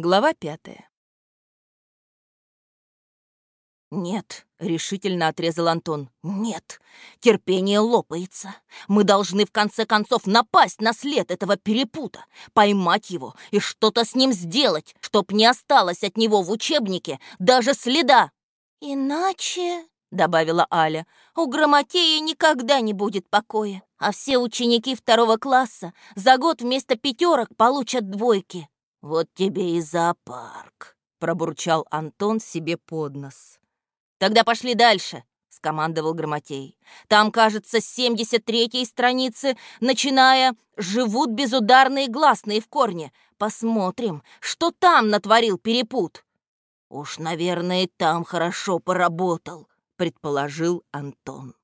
Глава пятая. «Нет», — решительно отрезал Антон. «Нет, терпение лопается. Мы должны в конце концов напасть на след этого перепута, поймать его и что-то с ним сделать, чтоб не осталось от него в учебнике даже следа». «Иначе», — добавила Аля, «у Грамотея никогда не будет покоя, а все ученики второго класса за год вместо пятерок получат двойки». «Вот тебе и зоопарк», — пробурчал Антон себе под нос. «Тогда пошли дальше», — скомандовал Грамотей. «Там, кажется, с 73-й страницы, начиная, живут безударные гласные в корне. Посмотрим, что там натворил перепут». «Уж, наверное, там хорошо поработал», — предположил Антон.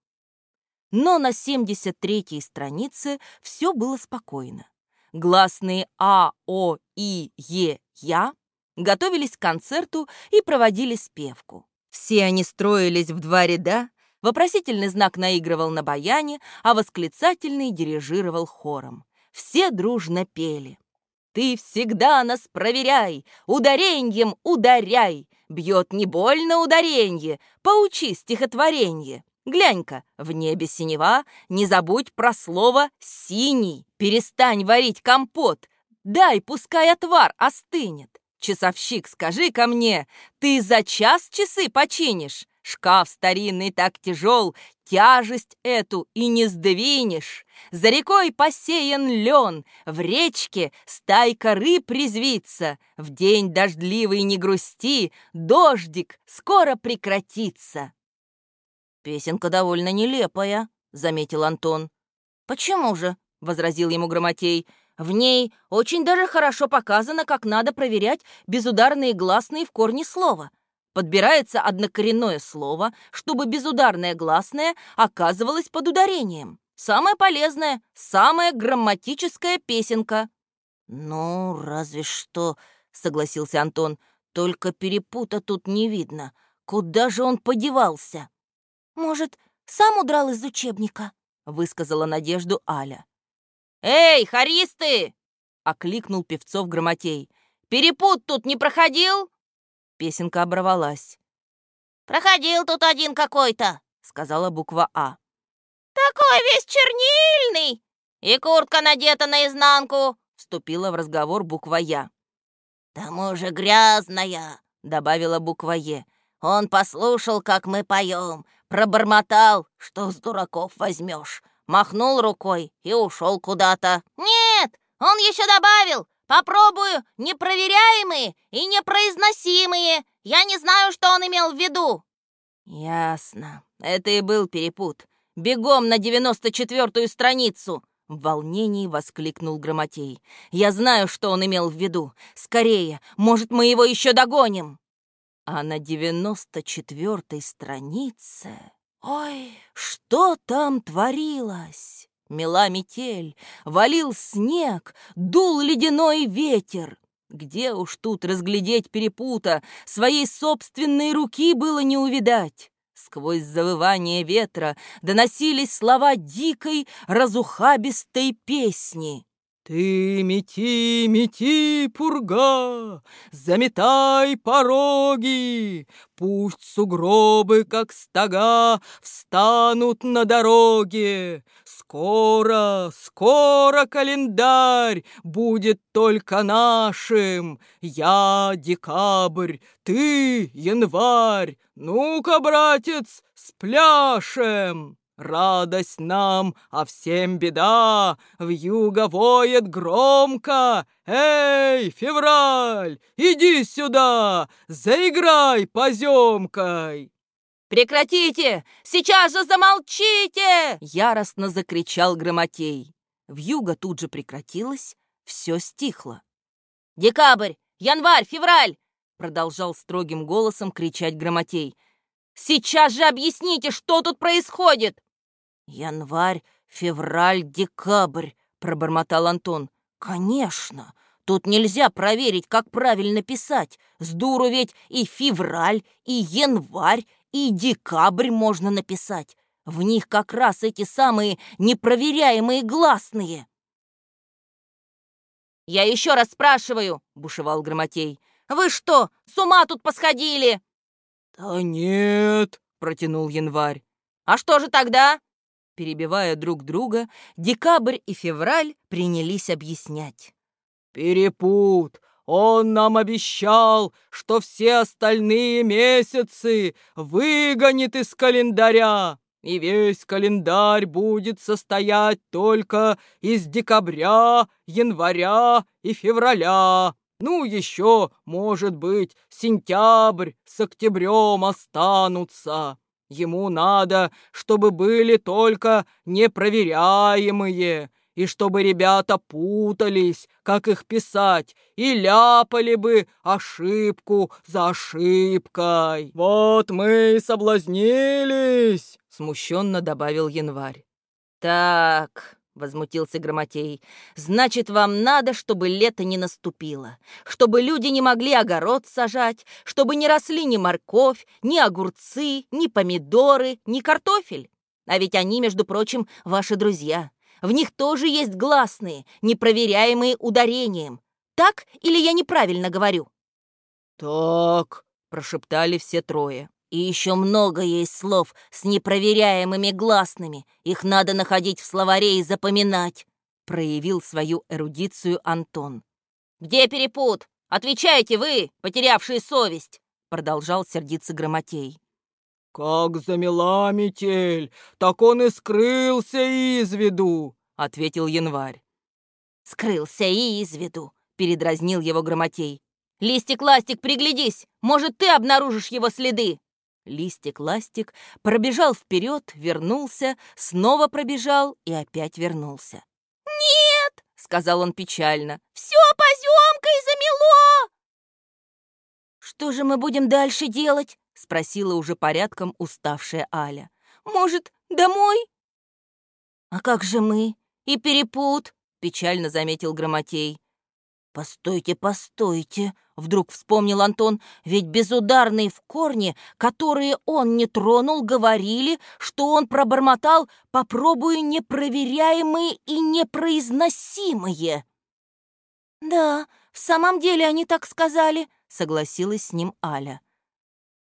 Но на 73-й странице все было спокойно. Гласные А, О, И, Е, Я готовились к концерту и проводили спевку. Все они строились в два ряда, вопросительный знак наигрывал на баяне, а восклицательный дирижировал хором. Все дружно пели. «Ты всегда нас проверяй, удареньем ударяй, бьет не больно ударенье, поучи стихотворенье». Глянь-ка, в небе синева, не забудь про слово «синий». Перестань варить компот, дай, пускай отвар остынет. Часовщик, скажи ко мне, ты за час часы починишь? Шкаф старинный так тяжел, тяжесть эту и не сдвинешь. За рекой посеян лен, в речке стайка рыб резвится. В день дождливый не грусти, дождик скоро прекратится. «Песенка довольно нелепая», — заметил Антон. «Почему же?» — возразил ему Громотей. «В ней очень даже хорошо показано, как надо проверять безударные гласные в корне слова. Подбирается однокоренное слово, чтобы безударное гласное оказывалось под ударением. Самая полезная, самая грамматическая песенка». «Ну, разве что», — согласился Антон, — «только перепута тут не видно. Куда же он подевался?» «Может, сам удрал из учебника?» — высказала надежду Аля. «Эй, харисты!» — окликнул певцов Громотей. «Перепут тут не проходил?» Песенка оборвалась. «Проходил тут один какой-то», — сказала буква А. «Такой весь чернильный!» «И куртка надета наизнанку!» — вступила в разговор буква Я. «Тому же грязная!» — добавила буква Е. «Он послушал, как мы поем, Пробормотал, что с дураков возьмешь. Махнул рукой и ушел куда-то. Нет, он еще добавил. Попробую непроверяемые и непроизносимые. Я не знаю, что он имел в виду. Ясно. Это и был перепут. Бегом на девяносто четвертую страницу. В волнении воскликнул Громотей. «Я знаю, что он имел в виду. Скорее, может, мы его еще догоним!» А на девяносто четвертой странице... Ой, что там творилось? Мела метель, валил снег, дул ледяной ветер. Где уж тут разглядеть перепута, своей собственной руки было не увидать. Сквозь завывание ветра доносились слова дикой, разухабистой песни. Ты мети, мети, пурга, заметай пороги, Пусть сугробы, как стога, встанут на дороге. Скоро, скоро календарь будет только нашим. Я декабрь, ты январь. Ну-ка, братец, спляшем! Радость нам, а всем беда, в юго воет громко. Эй, февраль, иди сюда, заиграй поземкой. «Прекратите! Сейчас же замолчите!» Яростно закричал Громотей. Вьюга тут же прекратилась, все стихло. «Декабрь, январь, февраль!» Продолжал строгим голосом кричать Громотей. «Сейчас же объясните, что тут происходит!» «Январь, февраль, декабрь», — пробормотал Антон. «Конечно, тут нельзя проверить, как правильно писать. С дуру ведь и февраль, и январь, и декабрь можно написать. В них как раз эти самые непроверяемые гласные». «Я еще раз спрашиваю», — бушевал Громотей. «Вы что, с ума тут посходили?» «Да нет», — протянул Январь. «А что же тогда?» Перебивая друг друга, Декабрь и Февраль принялись объяснять. «Перепут! Он нам обещал, что все остальные месяцы выгонит из календаря, и весь календарь будет состоять только из декабря, января и февраля. Ну, еще, может быть, сентябрь с октябрем останутся. Ему надо, чтобы были только непроверяемые, и чтобы ребята путались, как их писать, и ляпали бы ошибку за ошибкой. Вот мы и соблазнились, смущенно добавил Январь. Так, — возмутился Громотей. «Значит, вам надо, чтобы лето не наступило, чтобы люди не могли огород сажать, чтобы не росли ни морковь, ни огурцы, ни помидоры, ни картофель. А ведь они, между прочим, ваши друзья. В них тоже есть гласные, непроверяемые ударением. Так или я неправильно говорю?» «Так», — прошептали все трое. И еще много есть слов с непроверяемыми гласными. Их надо находить в словаре и запоминать», — проявил свою эрудицию Антон. «Где перепут? Отвечайте вы, потерявшие совесть!» — продолжал сердиться Громотей. «Как замела метель, так он и скрылся из виду», — ответил Январь. «Скрылся из виду», — передразнил его Громотей. «Листик-ластик, приглядись, может, ты обнаружишь его следы!» Листик-ластик пробежал вперед, вернулся, снова пробежал и опять вернулся. «Нет!» — сказал он печально. «Все поземкой замело!» «Что же мы будем дальше делать?» — спросила уже порядком уставшая Аля. «Может, домой?» «А как же мы? И перепут?» — печально заметил Громотей. «Постойте, постойте!» — вдруг вспомнил Антон. «Ведь безударные в корне, которые он не тронул, говорили, что он пробормотал «попробую непроверяемые и непроизносимые». «Да, в самом деле они так сказали», — согласилась с ним Аля.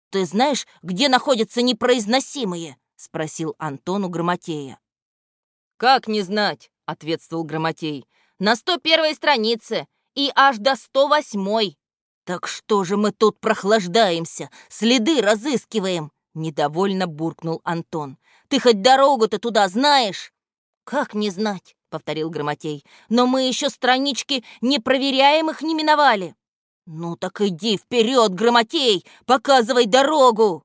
«Ты знаешь, где находятся непроизносимые?» — спросил Антон у Громотея. «Как не знать?» — ответствовал Громотей. «На сто первой странице и аж до сто восьмой. Так что же мы тут прохлаждаемся, следы разыскиваем? Недовольно буркнул Антон. Ты хоть дорогу-то туда знаешь? Как не знать? Повторил Громотей. Но мы еще странички непроверяемых не миновали. Ну так иди вперед, Громотей, показывай дорогу.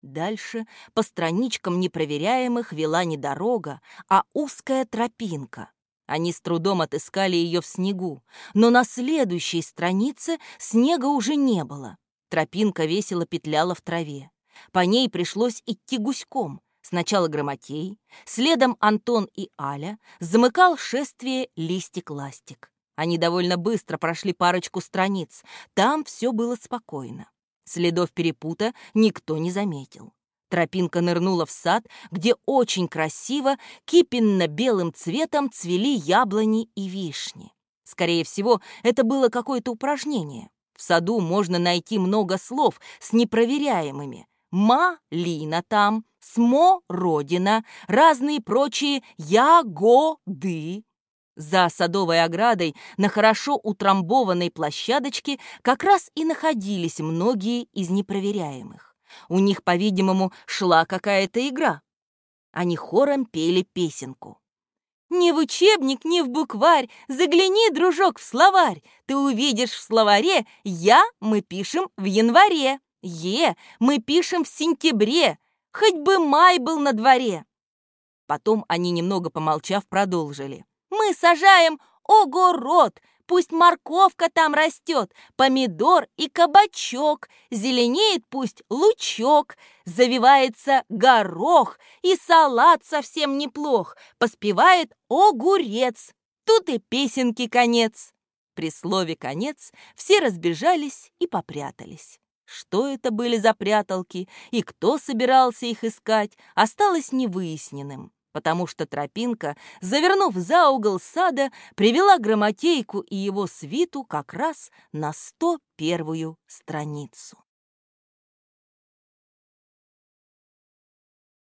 Дальше по страничкам непроверяемых вела не дорога, а узкая тропинка. Они с трудом отыскали ее в снегу, но на следующей странице снега уже не было. Тропинка весело петляла в траве. По ней пришлось идти гуськом. Сначала Громотей, следом Антон и Аля, замыкал шествие Листик-Ластик. Они довольно быстро прошли парочку страниц. Там все было спокойно. Следов перепута никто не заметил. Тропинка нырнула в сад, где очень красиво, кипенно-белым цветом цвели яблони и вишни. Скорее всего, это было какое-то упражнение. В саду можно найти много слов с непроверяемыми. «Ма-лина» там, «смо-родина», разные прочие «ягоды». За садовой оградой на хорошо утрамбованной площадочке как раз и находились многие из непроверяемых. У них, по-видимому, шла какая-то игра. Они хором пели песенку. «Не в учебник, не в букварь, загляни, дружок, в словарь. Ты увидишь в словаре «я» мы пишем в январе, «е» мы пишем в сентябре, хоть бы май был на дворе». Потом они, немного помолчав, продолжили. «Мы сажаем огород, Пусть морковка там растет, помидор и кабачок, Зеленеет пусть лучок, завивается горох, И салат совсем неплох, поспевает огурец. Тут и песенки конец. При слове «конец» все разбежались и попрятались. Что это были за пряталки и кто собирался их искать, осталось невыясненным. Потому что тропинка, завернув за угол сада, привела Грамотейку и его свиту как раз на сто первую страницу.